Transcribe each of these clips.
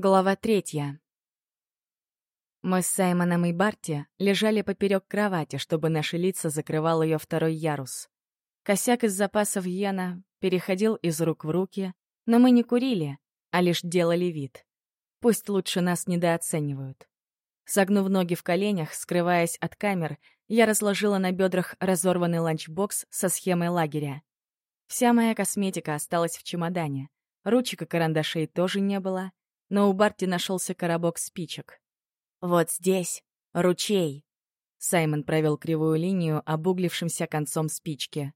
Глава третья. Мы с Саймоном и Барти лежали поперек кровати, чтобы наши лица закрывал ее второй ярус. Косяк из запасов Йена переходил из рук в руки, но мы не курили, а лишь делали вид. Пусть лучше нас недооценивают. Согнув ноги в коленях, скрываясь от камер, я разложила на бедрах разорванный ланчбокс со схемой лагеря. Вся моя косметика осталась в чемодане. Ручек и карандашей тоже не было — но у Барти нашелся коробок спичек. «Вот здесь ручей», — Саймон провел кривую линию обуглившимся концом спички.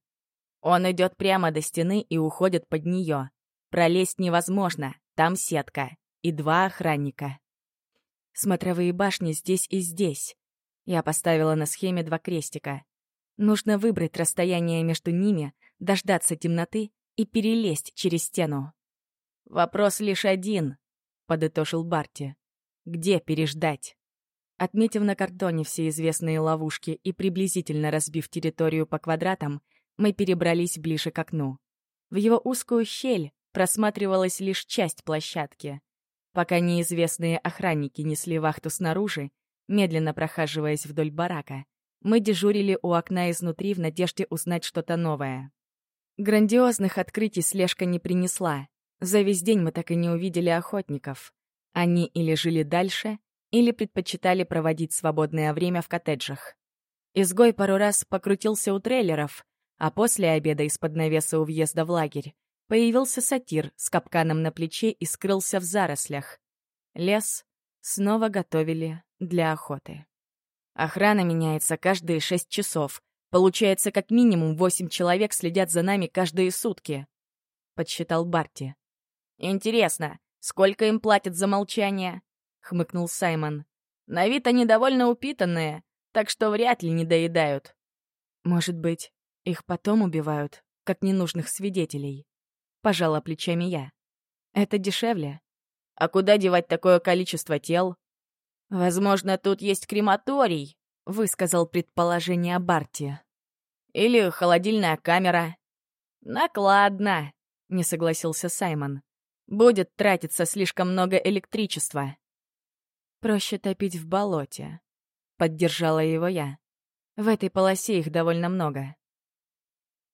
«Он идет прямо до стены и уходит под нее. Пролезть невозможно, там сетка и два охранника». Смотровые башни здесь и здесь. Я поставила на схеме два крестика. Нужно выбрать расстояние между ними, дождаться темноты и перелезть через стену. Вопрос лишь один подытожил Барти. «Где переждать?» Отметив на картоне все известные ловушки и приблизительно разбив территорию по квадратам, мы перебрались ближе к окну. В его узкую щель просматривалась лишь часть площадки. Пока неизвестные охранники несли вахту снаружи, медленно прохаживаясь вдоль барака, мы дежурили у окна изнутри в надежде узнать что-то новое. Грандиозных открытий слежка не принесла, за весь день мы так и не увидели охотников. Они или жили дальше, или предпочитали проводить свободное время в коттеджах. Изгой пару раз покрутился у трейлеров, а после обеда из-под навеса у въезда в лагерь появился сатир с капканом на плече и скрылся в зарослях. Лес снова готовили для охоты. Охрана меняется каждые шесть часов. Получается, как минимум восемь человек следят за нами каждые сутки, — подсчитал Барти. «Интересно, сколько им платят за молчание?» — хмыкнул Саймон. «На вид они довольно упитанные, так что вряд ли не доедают». «Может быть, их потом убивают, как ненужных свидетелей?» — пожала плечами я. «Это дешевле». «А куда девать такое количество тел?» «Возможно, тут есть крематорий», — высказал предположение Барти. «Или холодильная камера». «Накладно», — не согласился Саймон. Будет тратиться слишком много электричества. Проще топить в болоте. Поддержала его я. В этой полосе их довольно много.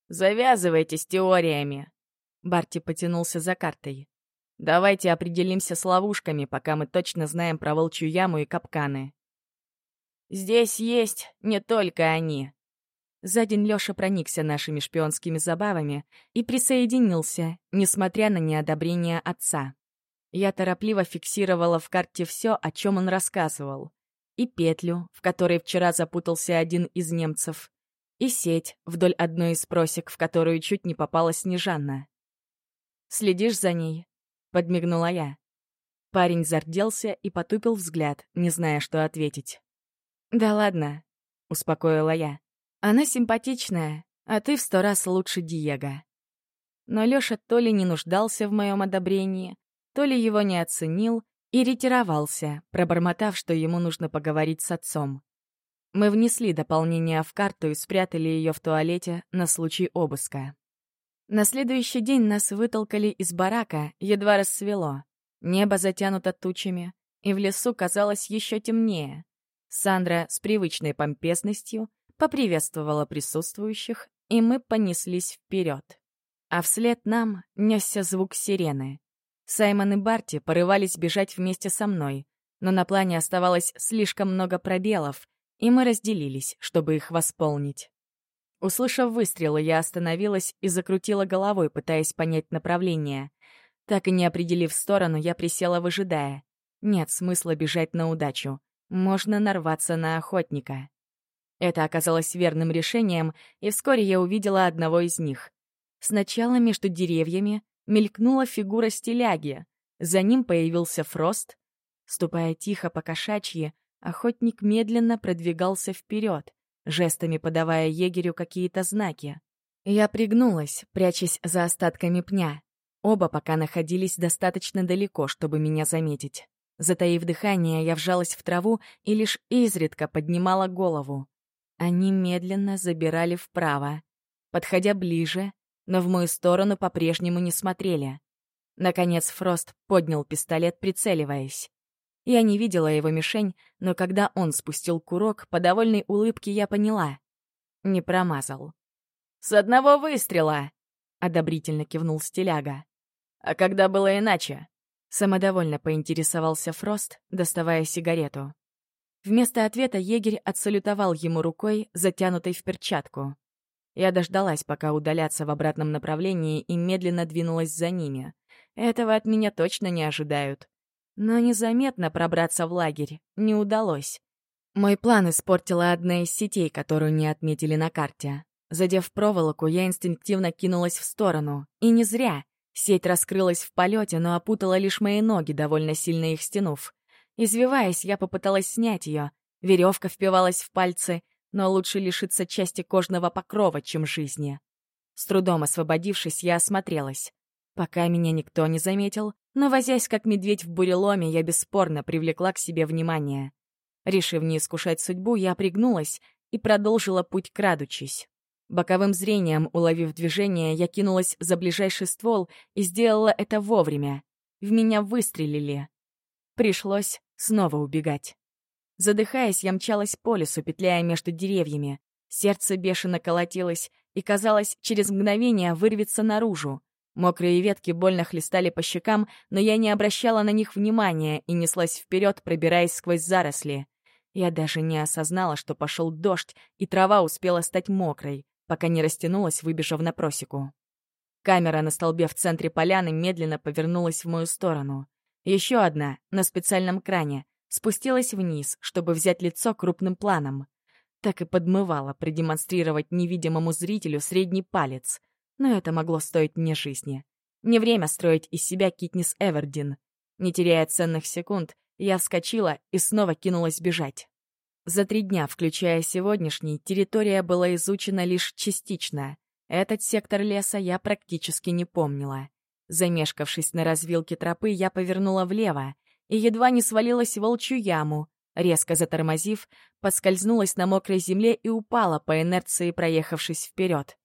Завязывайте с теориями. Барти потянулся за картой. Давайте определимся с ловушками, пока мы точно знаем про волчью яму и капканы. Здесь есть не только они. За день Лёша проникся нашими шпионскими забавами и присоединился, несмотря на неодобрение отца. Я торопливо фиксировала в карте все, о чем он рассказывал. И петлю, в которой вчера запутался один из немцев, и сеть вдоль одной из просек, в которую чуть не попала Снежанна. «Следишь за ней?» — подмигнула я. Парень зарделся и потупил взгляд, не зная, что ответить. «Да ладно», — успокоила я. Она симпатичная, а ты в сто раз лучше Диего. Но Лёша то ли не нуждался в моем одобрении, то ли его не оценил и ретировался, пробормотав, что ему нужно поговорить с отцом. Мы внесли дополнение в карту и спрятали ее в туалете на случай обыска. На следующий день нас вытолкали из барака, едва рассвело. Небо затянуто тучами, и в лесу казалось еще темнее. Сандра с привычной помпезностью поприветствовала присутствующих, и мы понеслись вперед. А вслед нам несся звук сирены. Саймон и Барти порывались бежать вместе со мной, но на плане оставалось слишком много пробелов, и мы разделились, чтобы их восполнить. Услышав выстрелы, я остановилась и закрутила головой, пытаясь понять направление. Так и не определив сторону, я присела, выжидая. Нет смысла бежать на удачу. Можно нарваться на охотника. Это оказалось верным решением, и вскоре я увидела одного из них. Сначала между деревьями мелькнула фигура стиляги, за ним появился Фрост. Ступая тихо по кошачьи, охотник медленно продвигался вперед, жестами подавая егерю какие-то знаки. Я пригнулась, прячась за остатками пня. Оба пока находились достаточно далеко, чтобы меня заметить. Затаив дыхание, я вжалась в траву и лишь изредка поднимала голову. Они медленно забирали вправо, подходя ближе, но в мою сторону по-прежнему не смотрели. Наконец Фрост поднял пистолет, прицеливаясь. Я не видела его мишень, но когда он спустил курок, по довольной улыбке я поняла. Не промазал. «С одного выстрела!» — одобрительно кивнул стиляга. «А когда было иначе?» Самодовольно поинтересовался Фрост, доставая сигарету. Вместо ответа егерь отсалютовал ему рукой, затянутой в перчатку. Я дождалась, пока удалятся в обратном направлении, и медленно двинулась за ними. Этого от меня точно не ожидают. Но незаметно пробраться в лагерь не удалось. Мой план испортила одна из сетей, которую не отметили на карте. Задев проволоку, я инстинктивно кинулась в сторону. И не зря. Сеть раскрылась в полете, но опутала лишь мои ноги, довольно сильно их стянув. Извиваясь, я попыталась снять ее. Веревка впивалась в пальцы, но лучше лишиться части кожного покрова, чем жизни. С трудом освободившись, я осмотрелась. Пока меня никто не заметил, но, возясь как медведь в буреломе, я бесспорно привлекла к себе внимание. Решив не искушать судьбу, я пригнулась и продолжила путь крадучись. Боковым зрением, уловив движение, я кинулась за ближайший ствол и сделала это вовремя. В меня выстрелили. Пришлось снова убегать. Задыхаясь, я мчалась по лесу, петляя между деревьями. Сердце бешено колотилось и, казалось, через мгновение вырвется наружу. Мокрые ветки больно хлестали по щекам, но я не обращала на них внимания и неслась вперед, пробираясь сквозь заросли. Я даже не осознала, что пошел дождь, и трава успела стать мокрой, пока не растянулась, выбежав на просеку. Камера на столбе в центре поляны медленно повернулась в мою сторону. Еще одна, на специальном кране, спустилась вниз, чтобы взять лицо крупным планом. Так и подмывала продемонстрировать невидимому зрителю средний палец. Но это могло стоить мне жизни. Не время строить из себя Китнис Эвердин. Не теряя ценных секунд, я вскочила и снова кинулась бежать. За три дня, включая сегодняшний, территория была изучена лишь частично. Этот сектор леса я практически не помнила. Замешкавшись на развилке тропы, я повернула влево и едва не свалилась в волчью яму, резко затормозив, поскользнулась на мокрой земле и упала по инерции, проехавшись вперед.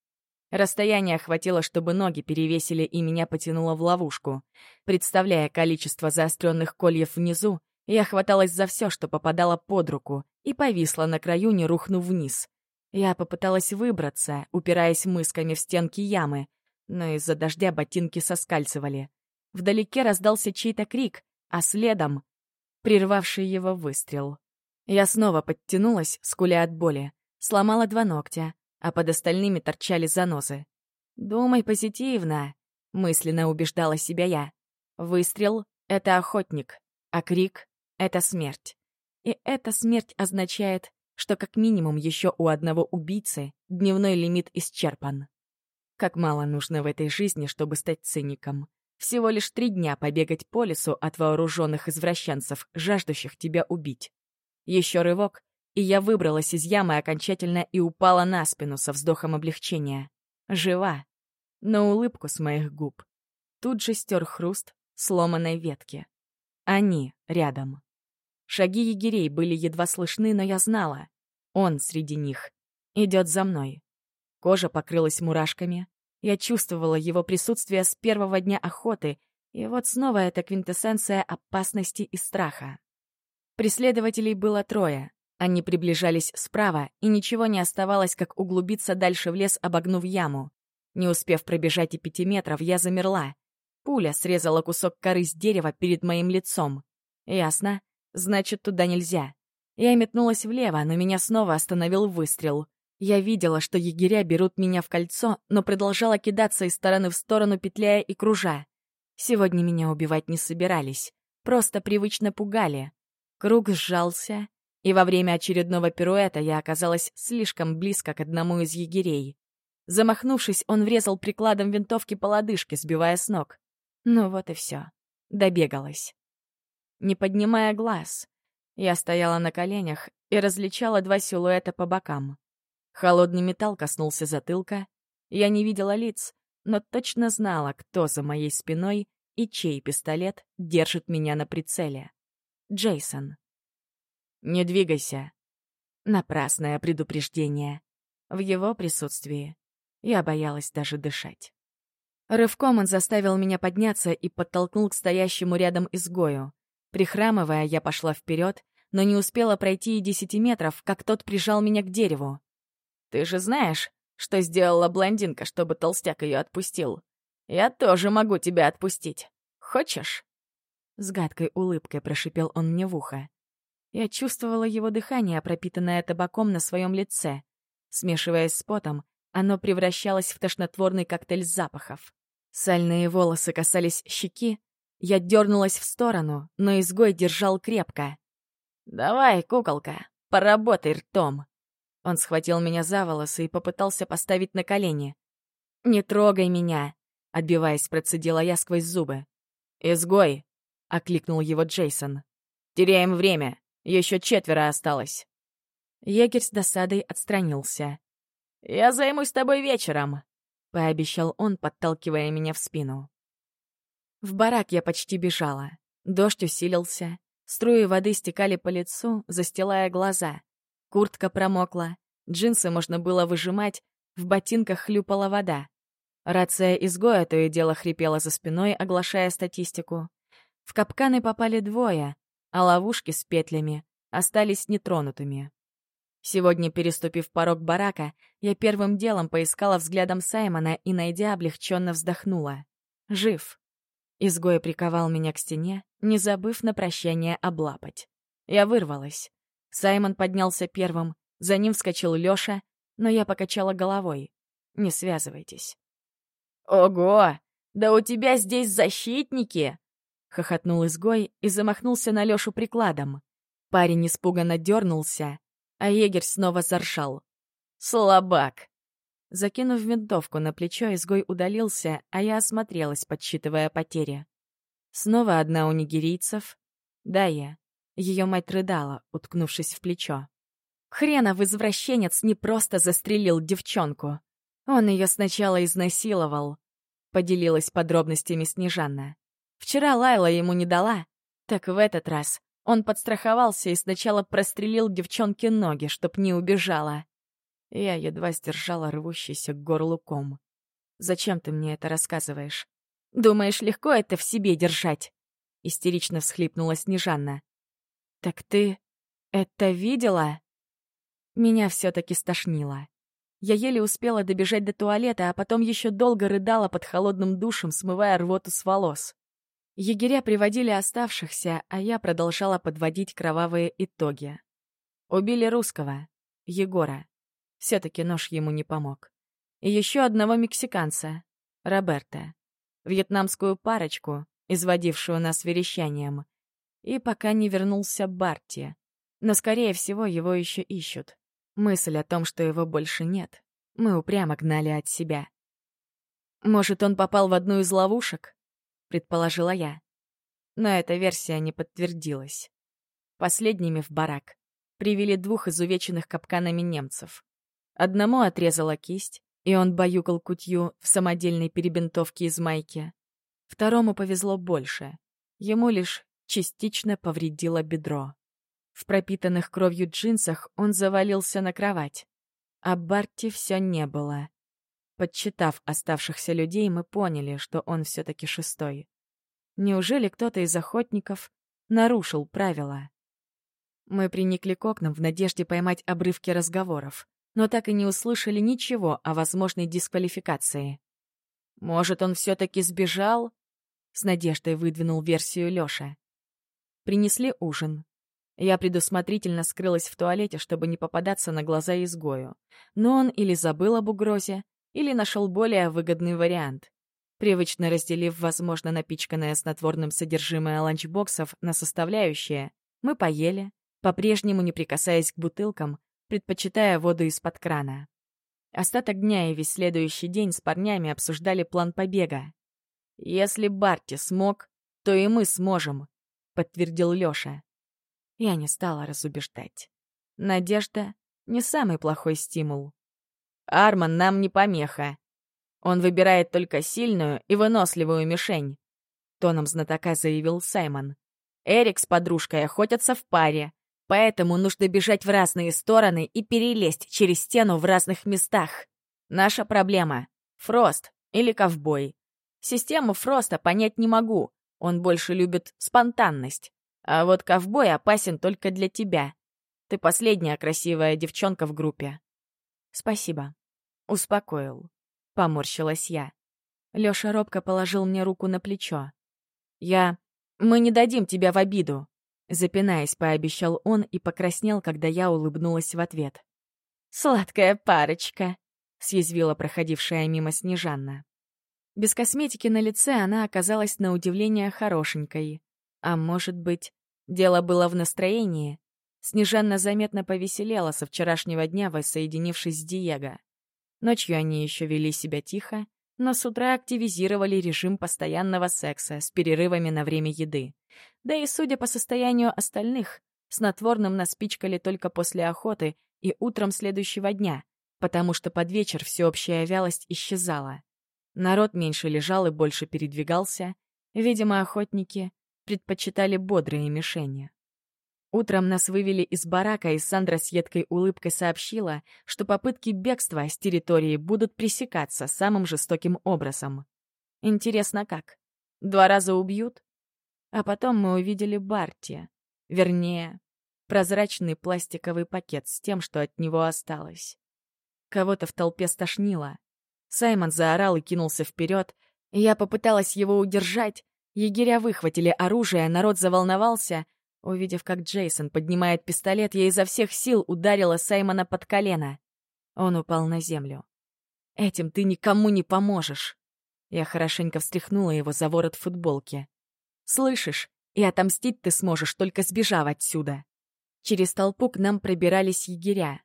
Расстояние хватило, чтобы ноги перевесили и меня потянуло в ловушку. Представляя количество заостренных кольев внизу, я хваталась за все, что попадало под руку, и повисла на краю, не рухнув вниз. Я попыталась выбраться, упираясь мысками в стенки ямы, но из-за дождя ботинки соскальзывали. Вдалеке раздался чей-то крик, а следом — прервавший его выстрел. Я снова подтянулась, скуля от боли, сломала два ногтя, а под остальными торчали занозы. «Думай позитивно», — мысленно убеждала себя я. Выстрел — это охотник, а крик — это смерть. И эта смерть означает, что как минимум еще у одного убийцы дневной лимит исчерпан. Как мало нужно в этой жизни, чтобы стать циником. Всего лишь три дня побегать по лесу от вооруженных извращенцев, жаждущих тебя убить. Еще рывок, и я выбралась из ямы окончательно и упала на спину со вздохом облегчения. Жива. Но улыбку с моих губ. Тут же стер хруст сломанной ветки. Они рядом. Шаги егерей были едва слышны, но я знала. Он среди них. Идет за мной. Кожа покрылась мурашками. Я чувствовала его присутствие с первого дня охоты, и вот снова эта квинтэссенция опасности и страха. Преследователей было трое. Они приближались справа, и ничего не оставалось, как углубиться дальше в лес, обогнув яму. Не успев пробежать и пяти метров, я замерла. Пуля срезала кусок коры с дерева перед моим лицом. Ясно. Значит, туда нельзя. Я метнулась влево, но меня снова остановил выстрел. Я видела, что егеря берут меня в кольцо, но продолжала кидаться из стороны в сторону, петляя и кружа. Сегодня меня убивать не собирались. Просто привычно пугали. Круг сжался, и во время очередного пируэта я оказалась слишком близко к одному из егерей. Замахнувшись, он врезал прикладом винтовки по лодыжке, сбивая с ног. Ну вот и все. Добегалась. Не поднимая глаз, я стояла на коленях и различала два силуэта по бокам. Холодный металл коснулся затылка. Я не видела лиц, но точно знала, кто за моей спиной и чей пистолет держит меня на прицеле. Джейсон. «Не двигайся». Напрасное предупреждение. В его присутствии я боялась даже дышать. Рывком он заставил меня подняться и подтолкнул к стоящему рядом изгою. Прихрамывая, я пошла вперед, но не успела пройти и десяти метров, как тот прижал меня к дереву. «Ты же знаешь, что сделала блондинка, чтобы толстяк ее отпустил? Я тоже могу тебя отпустить. Хочешь?» С гадкой улыбкой прошипел он мне в ухо. Я чувствовала его дыхание, пропитанное табаком на своем лице. Смешиваясь с потом, оно превращалось в тошнотворный коктейль запахов. Сальные волосы касались щеки. Я дернулась в сторону, но изгой держал крепко. «Давай, куколка, поработай ртом!» Он схватил меня за волосы и попытался поставить на колени. «Не трогай меня!» — отбиваясь, процедила я сквозь зубы. «Изгой!» — окликнул его Джейсон. «Теряем время. Еще четверо осталось». Егерь с досадой отстранился. «Я займусь тобой вечером», — пообещал он, подталкивая меня в спину. В барак я почти бежала. Дождь усилился. Струи воды стекали по лицу, застилая глаза. Куртка промокла. Джинсы можно было выжимать, в ботинках хлюпала вода. Рация изгоя то и дело хрипела за спиной, оглашая статистику. В капканы попали двое, а ловушки с петлями остались нетронутыми. Сегодня, переступив порог барака, я первым делом поискала взглядом Саймона и, найдя, облегченно вздохнула. Жив. Изгой приковал меня к стене, не забыв на прощание облапать. Я вырвалась. Саймон поднялся первым, за ним вскочил Лёша, но я покачала головой. Не связывайтесь. «Ого! Да у тебя здесь защитники!» — хохотнул изгой и замахнулся на Лёшу прикладом. Парень испуганно дернулся, а егерь снова заржал. «Слабак!» Закинув винтовку на плечо, изгой удалился, а я осмотрелась, подсчитывая потери. Снова одна у нигерийцев. Да, я. Ее мать рыдала, уткнувшись в плечо. Хренов извращенец не просто застрелил девчонку. Он ее сначала изнасиловал. Поделилась подробностями Снежанна. Вчера Лайла ему не дала. Так в этот раз он подстраховался и сначала прострелил девчонке ноги, чтоб не убежала. Я едва сдержала рвущийся к горлу ком. «Зачем ты мне это рассказываешь? Думаешь, легко это в себе держать?» Истерично всхлипнула Снежанна. «Так ты это видела?» Меня все-таки стошнило. Я еле успела добежать до туалета, а потом еще долго рыдала под холодным душем, смывая рвоту с волос. Егеря приводили оставшихся, а я продолжала подводить кровавые итоги. Убили русского, Егора. Все-таки нож ему не помог. И еще одного мексиканца, Роберта. Вьетнамскую парочку, изводившую нас верещанием. И пока не вернулся Барти. Но, скорее всего, его еще ищут. Мысль о том, что его больше нет, мы упрямо гнали от себя. Может, он попал в одну из ловушек? Предположила я. Но эта версия не подтвердилась. Последними в барак привели двух изувеченных капканами немцев. Одному отрезала кисть, и он баюкал кутью в самодельной перебинтовке из майки. Второму повезло больше. Ему лишь частично повредило бедро. В пропитанных кровью джинсах он завалился на кровать. А Барти все не было. Подсчитав оставшихся людей, мы поняли, что он все-таки шестой. Неужели кто-то из охотников нарушил правила? Мы приникли к окнам в надежде поймать обрывки разговоров, но так и не услышали ничего о возможной дисквалификации. «Может, он все-таки сбежал?» — с надеждой выдвинул версию Лёша. Принесли ужин. Я предусмотрительно скрылась в туалете, чтобы не попадаться на глаза изгою. Но он или забыл об угрозе, или нашел более выгодный вариант. Привычно разделив, возможно, напичканное снотворным содержимое ланчбоксов на составляющие, мы поели, по-прежнему не прикасаясь к бутылкам, предпочитая воду из-под крана. Остаток дня и весь следующий день с парнями обсуждали план побега. «Если Барти смог, то и мы сможем», — подтвердил Лёша. Я не стала разубеждать. Надежда — не самый плохой стимул. «Арман нам не помеха. Он выбирает только сильную и выносливую мишень», — тоном знатока заявил Саймон. «Эрик с подружкой охотятся в паре, поэтому нужно бежать в разные стороны и перелезть через стену в разных местах. Наша проблема — Фрост или ковбой. Систему Фроста понять не могу. Он больше любит спонтанность. А вот ковбой опасен только для тебя. Ты последняя красивая девчонка в группе. Спасибо. Успокоил. Поморщилась я. Лёша робко положил мне руку на плечо. Я... Мы не дадим тебя в обиду. Запинаясь, пообещал он и покраснел, когда я улыбнулась в ответ. «Сладкая парочка», — съязвила проходившая мимо Снежанна. Без косметики на лице она оказалась на удивление хорошенькой. А может быть, дело было в настроении? Снежанна заметно повеселела со вчерашнего дня, воссоединившись с Диего. Ночью они еще вели себя тихо, но с утра активизировали режим постоянного секса с перерывами на время еды. Да и, судя по состоянию остальных, снотворным наспичкали только после охоты и утром следующего дня, потому что под вечер всеобщая вялость исчезала. Народ меньше лежал и больше передвигался. Видимо, охотники предпочитали бодрые мишени. Утром нас вывели из барака, и Сандра с едкой улыбкой сообщила, что попытки бегства с территории будут пресекаться самым жестоким образом. Интересно, как? Два раза убьют? А потом мы увидели Барти. Вернее, прозрачный пластиковый пакет с тем, что от него осталось. Кого-то в толпе стошнило. Саймон заорал и кинулся вперед. Я попыталась его удержать. Егеря выхватили оружие, народ заволновался. Увидев, как Джейсон поднимает пистолет, я изо всех сил ударила Саймона под колено. Он упал на землю. «Этим ты никому не поможешь!» Я хорошенько встряхнула его за ворот футболки. «Слышишь? И отомстить ты сможешь, только сбежав отсюда!» Через толпу к нам пробирались егеря.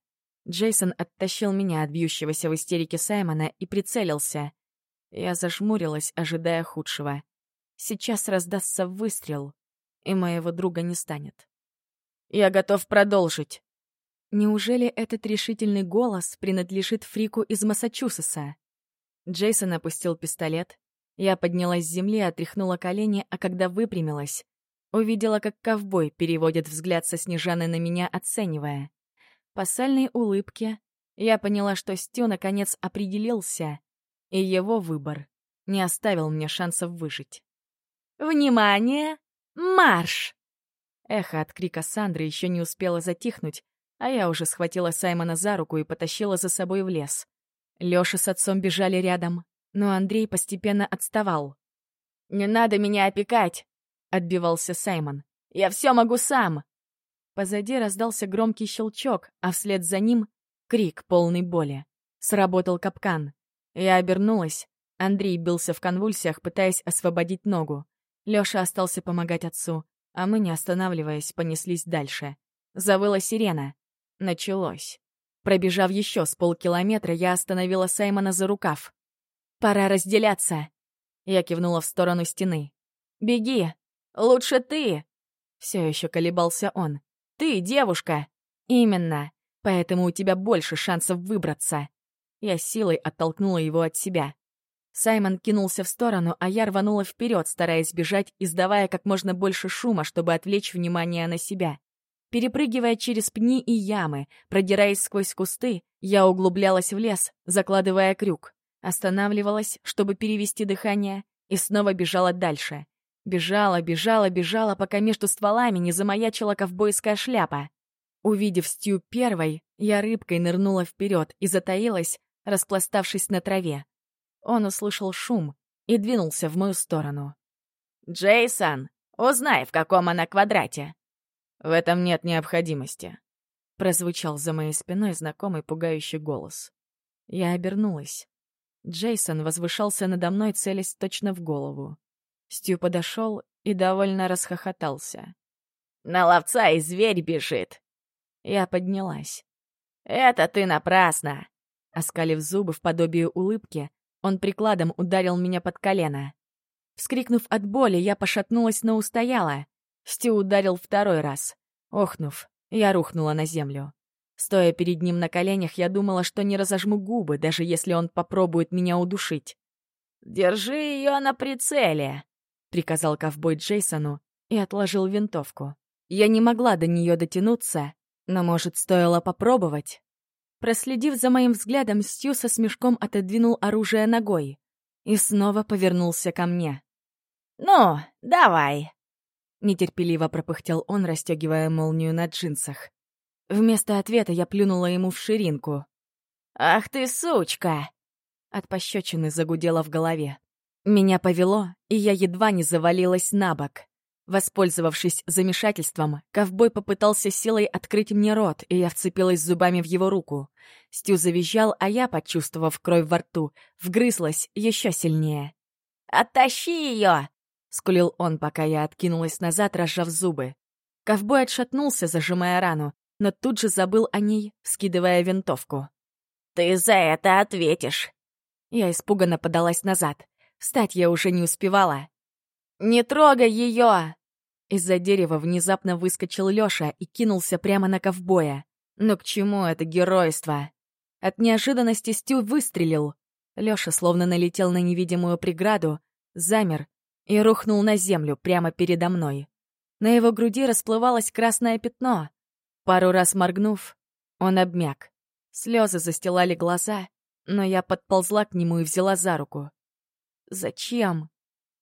Джейсон оттащил меня от бьющегося в истерике Саймона и прицелился. Я зажмурилась, ожидая худшего. Сейчас раздастся выстрел, и моего друга не станет. «Я готов продолжить». Неужели этот решительный голос принадлежит фрику из Массачусетса? Джейсон опустил пистолет. Я поднялась с земли, отряхнула колени, а когда выпрямилась, увидела, как ковбой переводит взгляд со Снежаны на меня, оценивая. По сальной улыбке я поняла, что Стю наконец определился, и его выбор не оставил мне шансов выжить. «Внимание! Марш!» Эхо от крика Сандры еще не успело затихнуть, а я уже схватила Саймона за руку и потащила за собой в лес. Лёша с отцом бежали рядом, но Андрей постепенно отставал. «Не надо меня опекать!» — отбивался Саймон. «Я все могу сам!» Позади раздался громкий щелчок, а вслед за ним — крик полный боли. Сработал капкан. Я обернулась. Андрей бился в конвульсиях, пытаясь освободить ногу. Лёша остался помогать отцу, а мы, не останавливаясь, понеслись дальше. Завыла сирена. Началось. Пробежав еще с полкилометра, я остановила Саймона за рукав. «Пора разделяться!» Я кивнула в сторону стены. «Беги! Лучше ты!» Все еще колебался он. Ты девушка. Именно. Поэтому у тебя больше шансов выбраться. Я силой оттолкнула его от себя. Саймон кинулся в сторону, а я рванула вперед, стараясь бежать, издавая как можно больше шума, чтобы отвлечь внимание на себя. Перепрыгивая через пни и ямы, продираясь сквозь кусты, я углублялась в лес, закладывая крюк. Останавливалась, чтобы перевести дыхание, и снова бежала дальше. Бежала, бежала, бежала, пока между стволами не замаячила ковбойская шляпа. Увидев Стью первой, я рыбкой нырнула вперед и затаилась, распластавшись на траве. Он услышал шум и двинулся в мою сторону. «Джейсон, узнай, в каком она квадрате!» «В этом нет необходимости», — прозвучал за моей спиной знакомый пугающий голос. Я обернулась. Джейсон возвышался надо мной, целясь точно в голову. Стю подошел и довольно расхохотался. «На ловца и зверь бежит!» Я поднялась. «Это ты напрасно!» Оскалив зубы в подобие улыбки, он прикладом ударил меня под колено. Вскрикнув от боли, я пошатнулась, но устояла. Стю ударил второй раз. Охнув, я рухнула на землю. Стоя перед ним на коленях, я думала, что не разожму губы, даже если он попробует меня удушить. «Держи ее на прицеле!» — приказал ковбой Джейсону и отложил винтовку. Я не могла до нее дотянуться, но, может, стоило попробовать. Проследив за моим взглядом, Стью со смешком отодвинул оружие ногой. и снова повернулся ко мне. «Ну, давай!» Нетерпеливо пропыхтел он, расстегивая молнию на джинсах. Вместо ответа я плюнула ему в ширинку. «Ах ты сучка!» От пощечины загудело в голове. Меня повело, и я едва не завалилась на бок. Воспользовавшись замешательством, ковбой попытался силой открыть мне рот, и я вцепилась зубами в его руку. Стю завизжал, а я, почувствовав кровь во рту, вгрызлась еще сильнее. «Оттащи ее!» — скулил он, пока я откинулась назад, разжав зубы. Ковбой отшатнулся, зажимая рану, но тут же забыл о ней, скидывая винтовку. «Ты за это ответишь!» Я испуганно подалась назад. Встать я уже не успевала. «Не трогай ее!» Из-за дерева внезапно выскочил Лёша и кинулся прямо на ковбоя. Но к чему это геройство? От неожиданности Стю выстрелил. Лёша словно налетел на невидимую преграду, замер и рухнул на землю прямо передо мной. На его груди расплывалось красное пятно. Пару раз моргнув, он обмяк. Слезы застилали глаза, но я подползла к нему и взяла за руку. «Зачем?»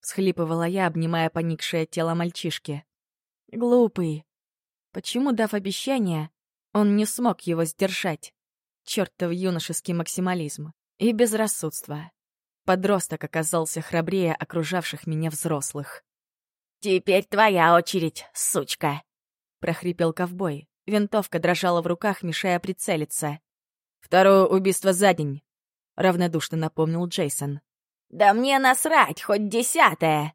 схлипывала я, обнимая поникшее тело мальчишки. Глупый. Почему, дав обещание, он не смог его сдержать? Чёртов юношеский максимализм и безрассудство. Подросток оказался храбрее окружавших меня взрослых. «Теперь твоя очередь, сучка!» — прохрипел ковбой. Винтовка дрожала в руках, мешая прицелиться. «Второе убийство за день», — равнодушно напомнил Джейсон. «Да мне насрать, хоть десятое!»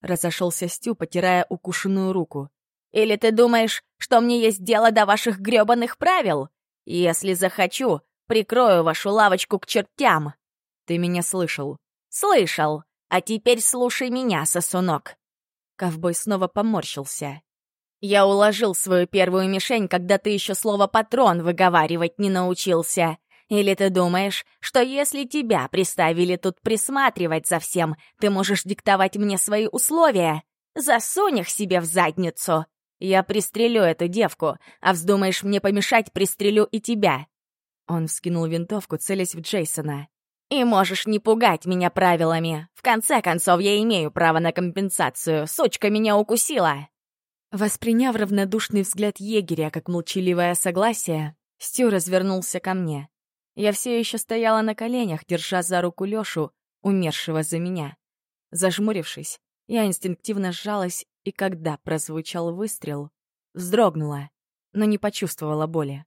Разошелся Стю, потирая укушенную руку. «Или ты думаешь, что мне есть дело до ваших грёбаных правил? Если захочу, прикрою вашу лавочку к чертям!» «Ты меня слышал?» «Слышал! А теперь слушай меня, сосунок!» Ковбой снова поморщился. «Я уложил свою первую мишень, когда ты еще слово «патрон» выговаривать не научился. Или ты думаешь, что если тебя приставили тут присматривать за всем, ты можешь диктовать мне свои условия? Засунь их себе в задницу. Я пристрелю эту девку, а вздумаешь мне помешать, пристрелю и тебя». Он вскинул винтовку, целясь в Джейсона. «И можешь не пугать меня правилами. В конце концов, я имею право на компенсацию. Сучка меня укусила». Восприняв равнодушный взгляд егеря как молчаливое согласие, Стю развернулся ко мне. Я все еще стояла на коленях, держа за руку Лёшу, умершего за меня. Зажмурившись, я инстинктивно сжалась, и когда прозвучал выстрел, вздрогнула, но не почувствовала боли.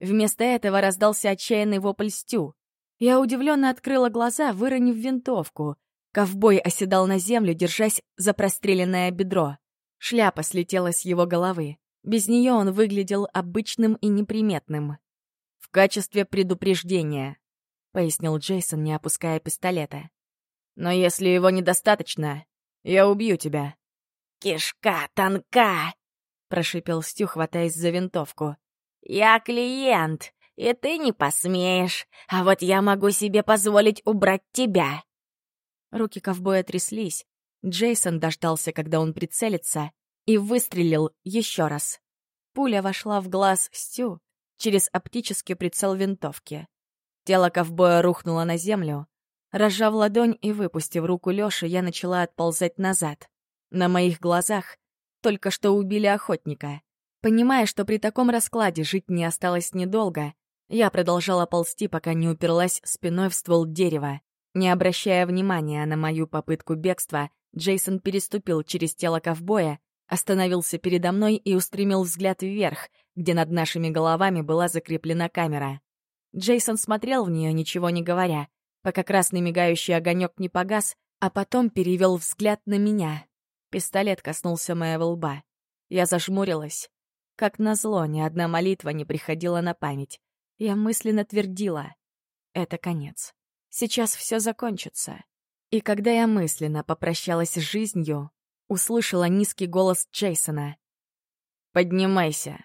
Вместо этого раздался отчаянный вопль Стю. Я удивленно открыла глаза, выронив винтовку. Ковбой оседал на землю, держась за простреленное бедро. Шляпа слетела с его головы. Без нее он выглядел обычным и неприметным в качестве предупреждения», — пояснил Джейсон, не опуская пистолета. «Но если его недостаточно, я убью тебя». «Кишка тонка!» — прошипел Стю, хватаясь за винтовку. «Я клиент, и ты не посмеешь, а вот я могу себе позволить убрать тебя». Руки ковбоя тряслись. Джейсон дождался, когда он прицелится, и выстрелил еще раз. Пуля вошла в глаз Стю, через оптический прицел винтовки. Тело ковбоя рухнуло на землю. Разжав ладонь и выпустив руку Лёши, я начала отползать назад. На моих глазах только что убили охотника. Понимая, что при таком раскладе жить не осталось недолго, я продолжала ползти, пока не уперлась спиной в ствол дерева. Не обращая внимания на мою попытку бегства, Джейсон переступил через тело ковбоя, остановился передо мной и устремил взгляд вверх, где над нашими головами была закреплена камера. Джейсон смотрел в нее, ничего не говоря, пока красный мигающий огонек не погас, а потом перевел взгляд на меня. Пистолет коснулся моего лба. Я зажмурилась. Как назло, ни одна молитва не приходила на память. Я мысленно твердила. Это конец. Сейчас все закончится. И когда я мысленно попрощалась с жизнью, услышала низкий голос Джейсона. «Поднимайся».